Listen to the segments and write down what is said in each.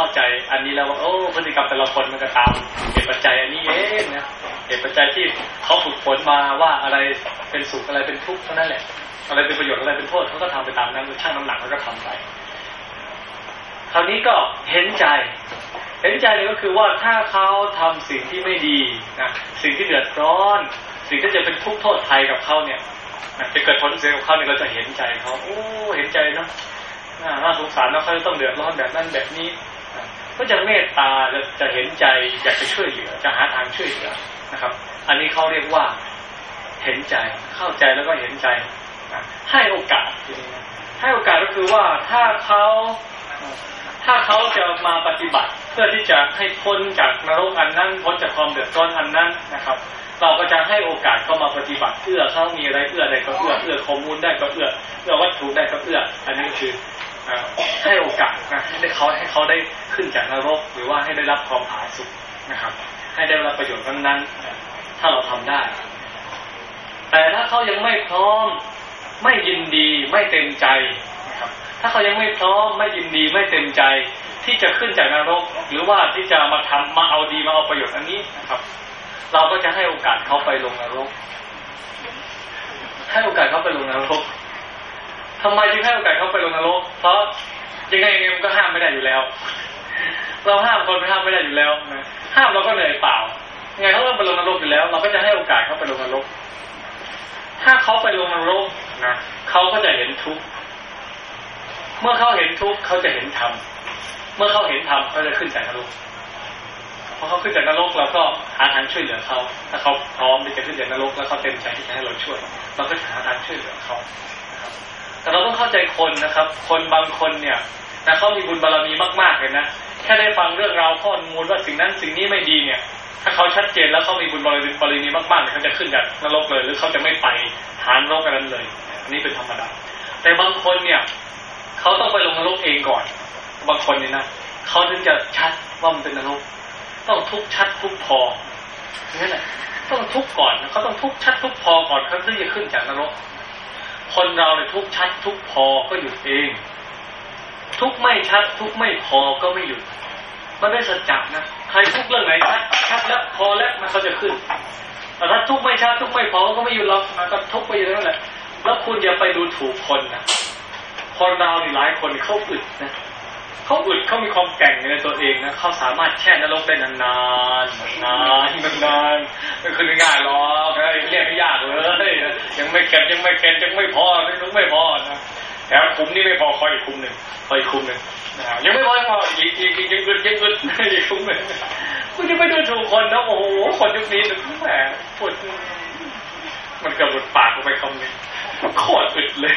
เข้าใจอันนี้แล้วว่าโอ้พฤติกรรมแต่ละคนมันก็ตามเหตุปัจจัยอันนี้เองนะเหตุปัจจัยที่เขาฝึกฝนมาว่าอะไรเป็นสุขอะไรเป็นทุกข์เท่านั้นแหละ อะไรเป็นประโยชน์อะไรเป็นโทษเขาก็ทำไปตามนั้นช่างน้ำหนักเขาก็ทำไปคราวนี้ก็เห็นใจ เห็นใจเลยก็คือว่าถ้าเขาทำสิ่งที่ไม่ดีนะสิ่งที่เดือดร้อน สิ่งที่จะเป็นทุกข์โทษภัยกับเขาเนี่ยจะเกิดผลเสียกับเขาเนี่ยเราจะเห็นใจเขาโอ้เห็นใจเนาะน่าสงสารนะเขาต้องเดือดร้อนแบบนั้นแบบนี้ ก็จะเมตตาจะจะเห็นใจอยากจะช่วยเหลือจะหาทางช่วยเหลือนะครับ อันนี้เขาเรียกว่าเห็นใจเข้าใจแล้วก็เห็นใจให้โอกาสให้โอกาสก็คือว่าถ้าเขาถ้าเขาจะมาปฏิบัติ เพื่อที่จะให้พ้นจากนรกอันนั้นพ้นจากความเดือดร้อนอันนั้นนะครับ เราก็จะให้โอกาสเขามาปฏิบัติเอื้อเขามีอะไรเอื้อใดก็เอื้อเอื้อข้อมูลได้ก็เอื้อเอื้อวัตถุได้ก็เอื้ออันนี้คือให้โอกาสนะให้เขาให้เขาได้ ขึ้นจากนรก หรือว่าให้ได้รับความผาสุกนะครับ ให้ได้รับประโยชน์นั้นๆถ้าเราทำได้ แต่ถ้าเขายังไม่พร้อมไม่ยินดีไม่เต็มใจนะครับ ถ้าเขายังไม่พร้อมไม่ยินดีไม่เต็มใจ ที่จะขึ้นจากนรก หรือว่าที่จะมาทำมาเอาดีมาเอาประโยชน์อันนี้นะครับ เราก็จะให้โอกาสเขาไปลงนรก ให้โอกาสเขาไปลงนรกทำไมจึงให้โอกาสเขาไปลงนรก เพราะยังไงยังไงมันก็ห้ามไม่ได้อยู่แล้ว เราห้ามคนไปห้ามไม่ได้อยู่แล้วนะห้ามเราก็เหนื่อยเปล่ายังไงเขาต้องไปลงนรกอยู่แล้ว เราก็จะให้โอกาสเขาไปลงนรก ถ้าเขาไปลงนรกนะเขาก็จะเห็นทุกข์เมื่อเขาเห็นทุกข์เขาจะเห็นธรรมเมื่อเขาเห็นธรรมเขาจะขึ้นจากนรกพอเขาขึ้นจากนรกเราก็หาทางช่วยเหลือเขาถ้าเขาพร้อมที่จะขึ้นจากนรกแล้วเขาเต็มใจที่จะให้เราช่วย เราก็หาทางช่วยเหลือเขาแต่เราต้องเข้าใจคนนะครับ คนบางคนเนี่ยนะเขามีบุญบารรมีมาก ๆเลยนะ แค่ได้ฟังเรื่องราวข้อมูลว่าสิ่งนั้นสิ่งนี้ไม่ดีเนี่ย ถ้าเขาชัดเจนแล้วเขามีบุญบรมีบารมีมากๆเนี่ยเขาจะขึ้นจากนรกเลย หรือเขาจะไม่ไปฐานนรกกันนั้นเลย อันนี้เป็นธรรมดา แต่บางคนเนี่ยเขาต้องไปลงนรกเองก่อน บางคนเนี่ยนะเขาถึงจะชัดว่ามันเป็นนรก ต้องทุกชัดทุกพอนั่นแหละต้องทุกก่อนเขาต้องทุกชัดทุกพอก่อนเขาถึงจะขึ้นจากนรก คนเราเนี่ยทุกชัดทุกพอก็หยุดเอง ทุกไม่ชัด ทุกไม่พอก็ไม่หยุด มันไม่สัจจะนะใครทุกเรื่องไหนชัดชัดแล้วพอแล้วมันเขาจะขึ้นแต่ถ้าทุกไม่ชัดทุกไม่พอก็ไม่หยุดหรอกมันก็ทุกไปอยู่นั่นแหละแล้วคุณอย่าไปดูถูกคนนะคนเรานี่หลายคนเขาอึดนะเขาอึดเขามีความแก่งในตัวเองนะเขาสามารถแช่นรกได้นานๆนานนานนานไม่คือง่ายหรอกเรียกไม่ยากเลย ยังไม่เก็บยังไม่เก็บยังไม่พอยังไม่พอนะ แถมคุ้มนี่ไม่พอคอยอีกคุ้มหนึ่งคอยอีกคุ้มหนึ่งยังไม่พอยังพออีกอีกอีกยังอึดยังอึดอีกคุ้มหนึ่งคุณจะไปดูถูกคนนะโอ้โหคนยุคนี้แหมปวดมันเกือบหลุดปากออกไปคำนี้โคตรอึดเลย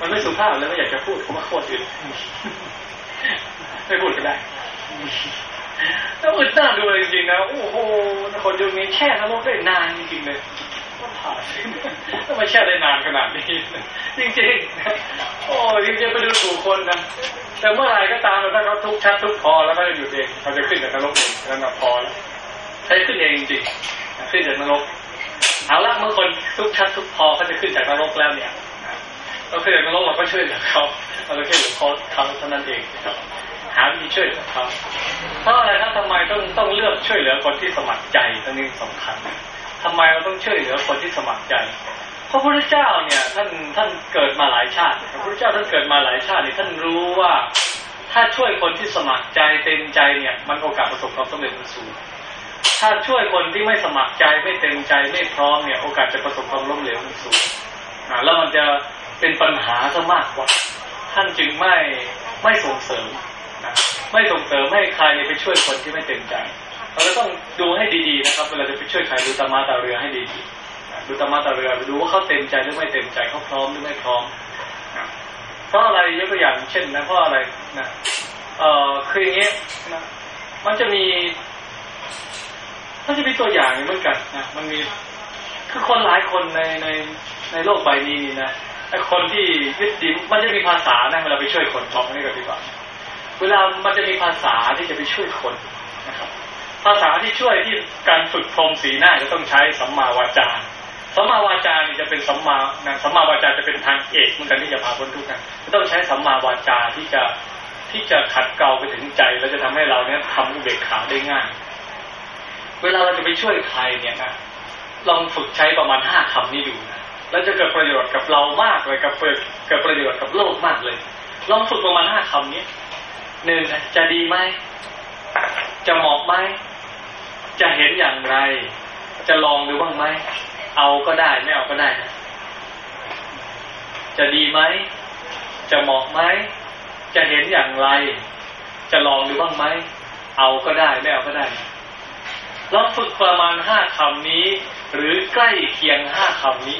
มันไม่สุภาพเลยไม่อยากจะพูดว่าโคตรอึดไม่พูดก็ได้แล้วอึดหน้าดูเลยจริงๆนะโอ้โหคนยุคนี้แช่นรกได้นานจริงๆเลย ไม่แช่ได้นานขนาดนี้จริงๆ โอ้ยจริงๆไปดูถูกคนนะแต่เมื่อไหร่ก็ตามถ้าเขาทุกชัดทุกพอแล้วก็จะหยุดเองเขาจะขึ้นจากนรกเองแล้วมาพอแล้วใช้ขึ้นเองจริงๆขึ้นจากนรกเอาละเมื่อคนทุกชัดทุกพอเขาจะขึ้นจากนรกแล้วเนี่ยเราขึ้นจากนรกเราก็ช่วยเหลือเขาเราก็ช่วยเหลือเขาเขาเท่านั้นเองครับหาวิธีช่วยเหลือเขาเพราะอะไรครับทำไมต้องต้องเลือกช่วยเหลือคนที่สมัครใจตันนี้สำคัญ ทำไมเราต้องช่วยเหลือคนที่สมัครใจพระพุทธเจ้าเนี่ยท่านท่านเกิดมาหลายชาติ พระพุทธเจ้าท่านเกิดมาหลายชาติเนี่ยท่านรู้ว่าถ้าช่วยคนที่สมัครใจเต็มใจเนี่ย มันโอกาสประสบความสำเร็จมันสูง ถ้าช่วยคนที่ไม่สมัครใจไม่เต็มใจไม่พร้อมเนี่ย โอกาสจะประสบความล้มเหลวมันสูงอ่าแล้วมันจะเป็นปัญหาซะมากกว่า ท่านจึงไม่ไม่ส่งเสริมนะไม่ส่งเสริมให้ใครไปช่วยคนที่ไม่เต็มใจ เราต้องดูให้ดีๆนะครับเวลาจะไปช่วยใครดูตามาตาเรือให้ดีๆดูตามาตาเรือดูว่าเขาเต็มใจหรือไม่เต็มใจเขาพร้อมหรือไม่พร้อมเพราะอะไรยกตัวอย่างเช่นนะเพราะอะไรนะเอ่อคืออย่างนี้นะมันจะมีมันจะมีตัวอย่างเหมือนกันนะมันมีคือคนหลายคนในในในโลกใบนี้นี่นะไอคนที่ยึดดินมันจะมีภาษานะเวลาไปช่วยคนบอกนี่ก็ดีกว่าเวลามันจะมีภาษาที่จะไปช่วยคนนะครับ ภาษาที่ช่วยที่การฝึกพรมสีหน้าจะต้องใช้สัมมาวาจาสัมมาวาจานี่จะเป็นสัมมานะสัมมาวาจาจะเป็นทางเอกเหมือนกันที่จะพาพ้นทุกข์นะต้องใช้สัมมาวาจาที่จะที่จะขัดเกลาไปถึงใจแล้วจะทำให้เราเนี่ยทำอุเบกขาได้ง่าย เวลาเราจะไปช่วยใครเนี่ยนะลองฝึกใช้ประมาณห้าคำนี้ดูนะแล้วจะเกิดประโยชน์กับเรามากเลยกับเกิดประโยชน์กับโลกมากเลย ลองฝึกประมาณห้าคำนี้หนึ่งจะดีไหมจะเหมาะไหม จะเห็นอย่างไร จะลองดูบ้างไหม เอาก็ได้ไม่เอาก็ได้นะ จะดีไหม จะเหมาะไหม จะเห็นอย่างไร จะลองดูบ้างไหม เอาก็ได้ไม่เอาก็ได้ลองฝึกประมาณห้าคำนี้ หรือใกล้เคียงห้าคำนี้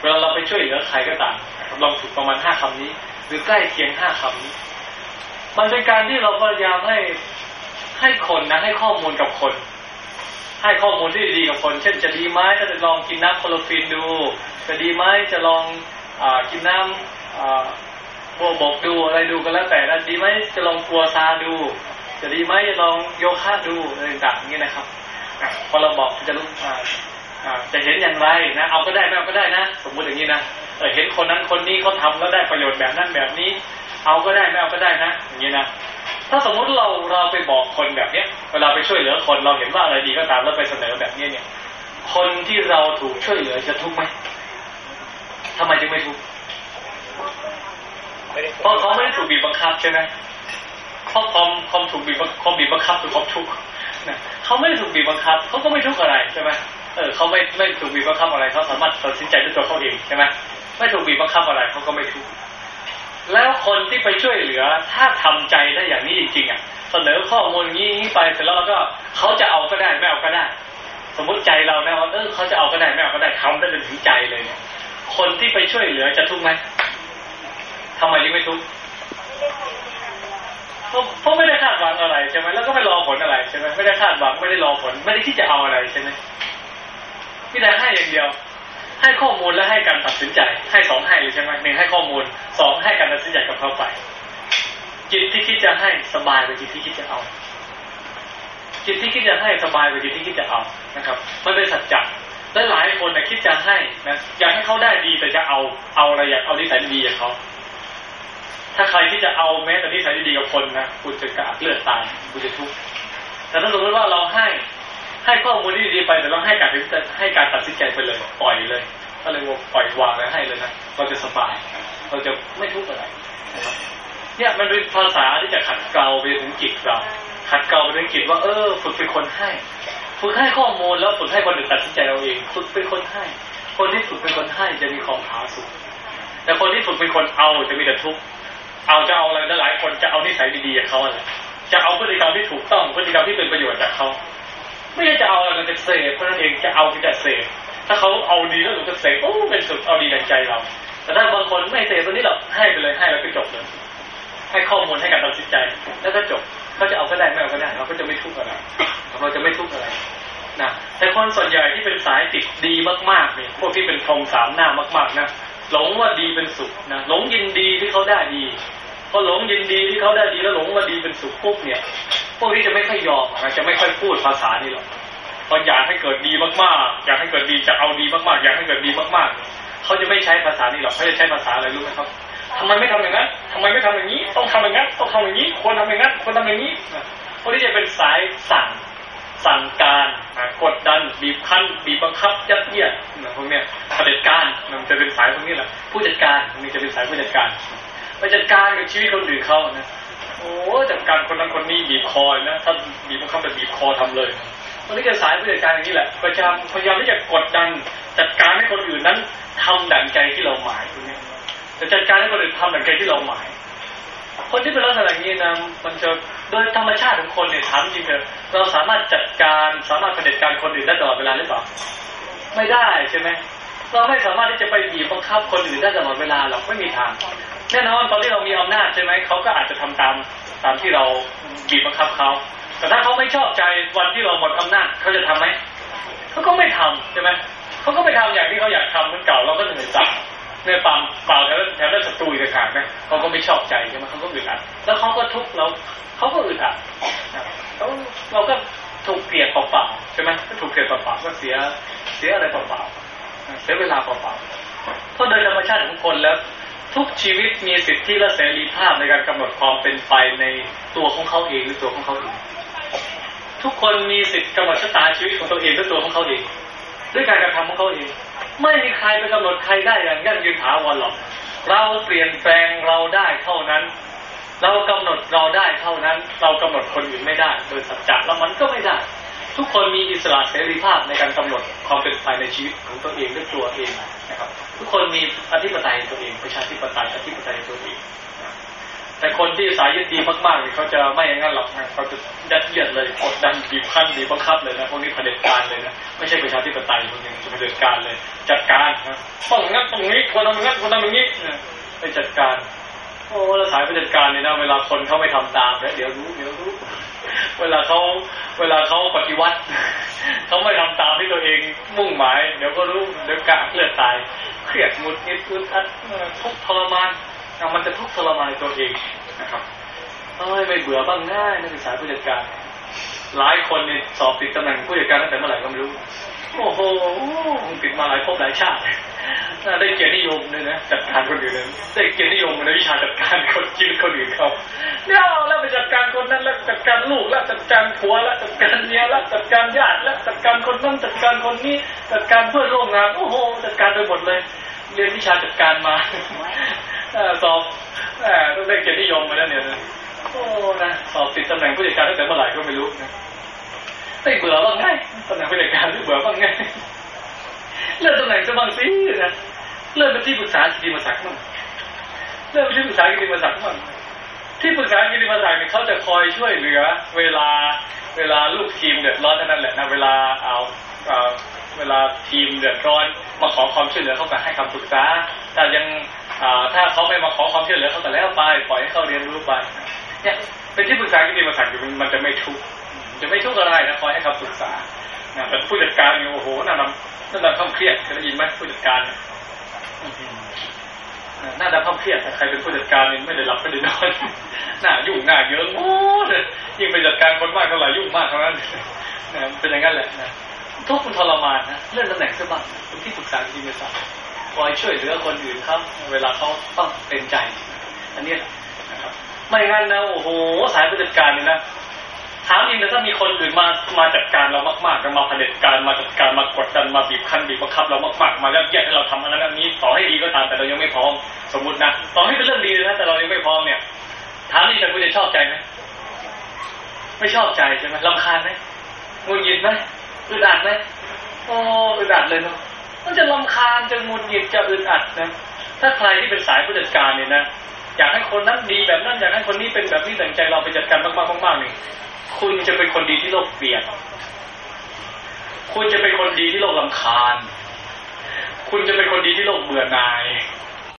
เวลาเราไปช่วยเหลือใครก็ตามลองฝึกประมาณห้าคำนี้ หรือใกล้เคียงห้าคำนี้ มันเป็นการที่เราพยายามให้ให้คนนะให้ข้อมูลกับคน ให้ข้อมูลที่ดีกับคน เช่นจะดีไหมถ้าจะลองกินน้ำโคลอฟินดู จะดีไหมจะลองอกินน้ำบัวบกดูอะไรดูกันแล้วแต่แล้วดีไหมจะลองกลัวซาดู จะดีไหมจะลองโยคะดูอะไรต่างๆนี้นะครับพอเราบอกจะรู้จะเห็นอย่างไรนะเอาก็ได้ไม่เอาก็ได้นะ สมมุติอย่างนี้นะเห็นคนนั้นคนนี้เขาทาแล้วได้ประโยชน์แบบนั้นแบบนี้ เอาก็ได้ไม่เอาก็ได้นะอย่างนี้นะ ถ้าสมมุติเราเราไปบอกคนแบบเนี้ยเวลาไปช่วยเหลือคนเราเห็นว่าอะไรดีก็ตามแล้วไปเสนอแบบนี้เนี่ย คนที่เราถูกช่วยเหลือจะทุกข์ไหมทำไมจึงไม่ทุกข์เพราะเขาไม่ได้ถูกบีบบังคับใช่ไหมเพราะความความถูกบีบความบีบบังคับคือความทุกข์เขาไม่ได้ถูกบีบบังคับเขาก็ไม่ทุกข์อะไรใช่ไหมเออเขาไม่ไม่ถูกบีบบังคับอะไรเขาสามารถตัดสินใจด้วยตัวเขาเองใช่ไหมไม่ถูกบีบบังคับอะไรเขาก็ไม่ทุกข์ แล้วคนที่ไปช่วยเหลือ ถ้าทำใจได้อย่างนี้จริงๆอะเสนอข้อมูลนี้ไปเสร็จแล้วก็เขาจะเอาก็ได้ไม่เอาก็ได้ สมมุติใจเรานะว่าเออเขาจะเอาก็ได้ไม่เอาก็ได้ทำได้จนถึงใจเลยเนี่ยคนที่ไปช่วยเหลือจะทุกข์ไหมทำไมยังไม่ทุกข์เพราะไม่ได้คาดหวังอะไรใช่ไหมแล้วก็ไม่รอผลอะไรใช่ไหมไม่ได้คาดหวังไม่ได้รอผล ไม่ได้ที่จะเอาอะไรใช่ไหมพี่แต่ให้อย่างเดียว ให้ข้อมูลและให้การตัดสินใจ ให้สองให้เลยใช่ไหมหนึ่งให้ข้อมูลสองให้การตัดสินใจกับเขาไป จิตที่คิดจะให้สบายกว่าจิตที่คิดจะเอา จิตที่คิดจะให้สบายกว่าจิตที่คิดจะเอานะครับ มันเป็นสัจจะและหลายคนนะคิดจะให้นะอยากให้เขาได้ดีแต่จะเอาเอาอะไรอยากเอานิสัยดีอย่างเขาถ้าใครที่จะเอาแม้แต่นิสัยดีกับคนนะคุณจะกระอักเลือดตายคุณจะทุกข์แต่ถ้าสมมติว่าเราให้ ให้ข้อมูลที่ดีไปแต่เราให้การให้การตัดสินใจไปเลยปล่อยเลย ก็เลยว่าปล่อยวางแล้วให้เลยนะเราจะสบาย เราจะไม่ทุกข์อะไรเนี่ยมันเป็นภาษาที่จะขัดเกลาไปถึงจิตเรา ขัดเกลาไปถึงจิตว่าเออฝึกเป็นคนให้ฝึกให้ข้อมูลแล้วฝึกให้คนอื่นตัดสินใจเราเองฝึกเป็นคนให้ คนที่ฝึกเป็นคนให้จะมีความผาสุกแต่คนที่ฝึกเป็นคนเอาจะมีแต่ทุกข์เอาจะเอาอะไรหลายคนจะเอานิสัยดีๆจากเขาอะไรจะเอาพฤติกรรมที่ถูกต้องพฤติกรรมที่เป็นประโยชน์จากเขา ไม่ใช่จะเอาอะไรมันจะเสพเพราะนั่นเองจะเอาคือจะเสพถ้าเขาเอาดีแล้วเราก็เสพโอ้เป็นสุดเอาดีในใจเรา แต่ถ้าบางคนไม่เสพตัวนี้เราให้ไปเลยให้แล้วก็จบเลย ให้ข้อมูลให้การตัดสินใจ แล้วก็จบเขาจะเอาก็ได้ไม่เอาก็ได้เราก็จะไม่ทุกข์อะไรเราจะไม่ทุกข์อะไรนะแต่คนส่วนใหญ่ที่เป็นสายติดดีมากๆเนี่ยพวกที่เป็นพรมสามหน้ามาก ๆนะหลงว่าดีเป็นสุขนะหลงยินดีที่เขาได้ดีพอหลงยินดีที่เขาได้ดีแล้วหลงว่าดีเป็นสุขปุ๊บเนี่ย พวกนี้จะไม่ค่อยยอมนะจะไม่ค่อยพูดภาษานี้หรอกพออยากให้เกิดดีมากๆ อยากให้เกิดดีจะเอาดีมากๆ อยากให้เกิดดีมากๆ เขาจะไม่ใช้ภาษานี้หรอกเขาจะใช้ภาษาอะไรรู้ไหมครับทำไมไม่ทำอย่างนั้นทำไมไม่ทำอย่างนี้ ต้องทำอย่างนั้น ต้องทำอย่างนี้ ควรทำอย่างนั้น ควรทำอย่างนี้พวกนี้จะเป็นสายสั่ง สั่งการกดดัน บีบคั้น บีบบังคับ ยัดเยียดพวกเนี้ยเผด็จการมันจะเป็นสายพวกนี้แหละ ผู้จัดการมันจะเป็นสายผู้จัดการไปจัดการกับชีวิตคนอื่นเขานะ โอ้จัดการคนนั้นคนนี้บีบคอนะถ้าบีบบังคับแบบบีบคอทำเลยวันนี้จะสายผู้จัดการอย่างนี้แหละพยายามพยายามที่จะกดดันจัดการให้คนอื่นนั้นทำดั่งใจที่เราหมายตรงนี้จะจัดการให้คนอื่นทำดั่งใจที่เราหมาย คนที่เป็นลักษณะอย่างนี้นะมันจะโดยธรรมชาติของคนเนี่ยถามจริงเถอะเราสามารถจัดการสามารถเผด็จการคนอื่นได้ตลอดเวลาหรือเปล่าไม่ได้ใช่ไหมเราไม่สามารถที่จะไปบีบบังคับคนอื่นได้ตลอดเวลาหรอกไม่มีทางแน่นอนตอนที่เรามีอำนาจ ช่ไหมเขาก็อาจจะทำตามตามที่เราบีบบังคับเขาแต่ถ้าเขาไม่ชอบใจวันที่เราหมดอำนาจเขาจะทํำไหมเขาก็ไม่ทำใช่ไหมเขาก็ไม่ทำอย่างที่เขาอยากทำเหมือนเก่าเราก็เหนื่อยจับเนื่อปั๊มเปล่าแถวแถวนั้นศัตรูอีกต่างไหมเขาก็ไม่ชอบใจใช่ไหมเขาก็อึดอัดแล้วเขาก็ทุกข์เราเขาก็อึดอัดเราเราก็ถูกเกลียดเปล่าๆใช่ไหมก็ถูกเกลียดเปล่าๆก็เสียเสียอะไรเปล่าๆเสียเวลาเปล่าๆเพราะโดยธรรมชาติของคนแล้ว ทุกชีวิตมีสิทธิและเสรีภาพในการกำหนดความเป็นไปในตัวของเขาเองหรือตัวของเขาเองทุกคนมีสิทธิกำหนดชะตาชีวิตของตัวเองด้วยตัวของเขาเอง ด้วยการกระทำของเขาเอง ไม่มีใครไปกำหนดใครได้อย่างยั่งยืนถาวรหรอก เราเปลี่ยนแปลงเราได้เท่านั้น เรากำหนดเราได้เท่านั้น เรากำหนดคนอื่นไม่ได้ โดยสัจจะแล้วมันก็ไม่ได้ ทุกคนมีอิสระเสรีภาพในการกำหนดความเป็นไปในชีวิตของตัวเองด้วยตัวเองนะครับ ทุกคนมีอธิปไตยตัวเองประชาธิปไตยอธิปไตยตัวเองแต่คนที่สายยึดดีมากๆเนี่ยเขาจะไม่อย่างนั้นหรอกนะเขาจะยัดเยียดเลยกดดันบีบคั้นบีบบังคับเลยนะพวกนี้เผด็จการเลยนะไม่ใช่ประชาธิปไตยพวกนี้จะเผด็จการเลย จัดการนะต้องงั้นตรงนี้คนทำงั้นคนทำอย่างนี้นะไปจัดการโอ้แล้วสายไปจัดการเนี่ยนะเวลาคนเขาไม่ทำตามแล้วเดี๋ยวรู้เดี๋ยวรู้ เวลาเขาเวลาเขาปฏิวัติเขาไม่ทำตามที่ตัวเองมุ่งหมาย เดี๋ยวก็รู้เดี๋ยวกะเลือดตาย เครียดหงุดหงิดอึดอัดทุกทรมานมันจะทุกข์ทรมานตัวเองนะครับเอ้ยไม่เบื่อบ้างง่ายนักศึกษาผู้จัดการ หลายคนเนี่ยสอบติดตำแหน่งผู้จัดการตั้งแต่เมื่อไหร่ก็ไม่รู้ โอ้โหติดมาหลายภพหลายชาติ ได้เกียรตินิยมเลยนะจัดการคนอื่นได้เกียรตินิยมในวิชาจัดการคนชีวิตคนอื่นเขาเนี่ยเอาแล้วไปจัดการคนนั้นแล้วจัดการลูกแล้วจัดการผัวแล้วจัดการเมียแล้วจัดการญาติแล้วจัดการคนนั้นจัดการคนนี้จัดการเพื่อนร่วมงานโอ้โหจัดการไปหมดเลย เรียนวิชาจัดการมาสอบต้องได้เกียรตินิยมมาแล้วเนี่ยโอ้นะสอบติดตำแหน่งผู้จัดการตั้งแต่เมื่อไหร่ก็ไม่รู้นะไม่เบื่อบ้างไงตำแหน่งผู้จัดการไม่เบื่อบ้างไงเลื่อนตำแหน่งจะบ้างสินะ เลื่อนไปที่ปรึกษากิติมศักดิ์มั่งเลื่อนไปที่ปรึกษากิติมศักดิ์มั่งที่ปรึกษากิติมศักดิ์เนี่ยเขาจะคอยช่วยเหลือ เวลาเวลาลูกทีมเดือดร้อนเท่านั้นแหละนะเวลาเอาเวลาทีมเดือดร้อนมาขอความช่วยเหลือเขาก็ให้คำปรึกษาแต่ยังถ้าเขาไม่มาขอความช่วยเหลือเขาก็แล้วไปปล่อยให้เขาเรียนรู้ไปเนี่ยเป็นที่ปรึกษากิติมศักดิ์มันจะไม่ทุกข์จะไม่ทุกข์อะไรนะคอยให้คำปรึกษาแต่ผู้จัดการเนี่ยโอ้โหน่านำน่าดำข้ามเครียดเคยได้ยินไหมผู้จัดการ น่าดำข้ามเครียดแต่ใครเป็นผู้จัดการเนี่ยไม่ได้หลับไม่ได้นอนหน้ายุ่งหน้าเยอะโอ้เลยยิ่งเป็นจัดการคนมากเท่าไหร่ยุ่งมากเท่านั้นเป็นอย่างนั้นแหละนะทุกคนทรมานนะเลื่อนตำแหน่งซะบ้างเป็นที่ปรึกษากิติมศักดิ์คอยช่วยเหลือคนอื่นเขาเวลาเขาต้องเป็นใจ อันนี้นะครับไม่งั้นนะโอ้โหสายผู้จัดการนี่นะ ถามจริงนะถ้ามีคนอื่นมามาจัดการเรามากๆมาเผด็จการมาจัดการมากดดันมาบีบคั้นบีบบังคับเรามากๆมาแล้วแยกให้เราทำอันนั้นอันนี้ต่อให้ดีก็ตามแต่เรายังไม่พร้อมสมมตินะต่อให้เป็นเรื่องดีนะแต่เรายังไม่พร้อมเนี่ยถามจริงแต่คุณจะชอบใจไหมไม่ชอบใจใช่ไหมลำคาญไหมงุนยินไหมอึดอัดไหมโอ้อึดอัดเลยเนาะมันจะลำคาญจะงุนยินจะอึดอัดนะถ้าใครที่เป็นสายผู้จัดการเนี่ยนะอยากให้คนนั้นดีแบบนั้นอยากให้คนนี้เป็นแบบนี้แต่งใจเราไปจัดการมากๆมากๆนี่ คุณจะเป็นคนดีที่โลกเกลียด คุณจะเป็นคนดีที่โลกลำคาญ คุณจะเป็นคนดีที่โลกเบื่อหน่าย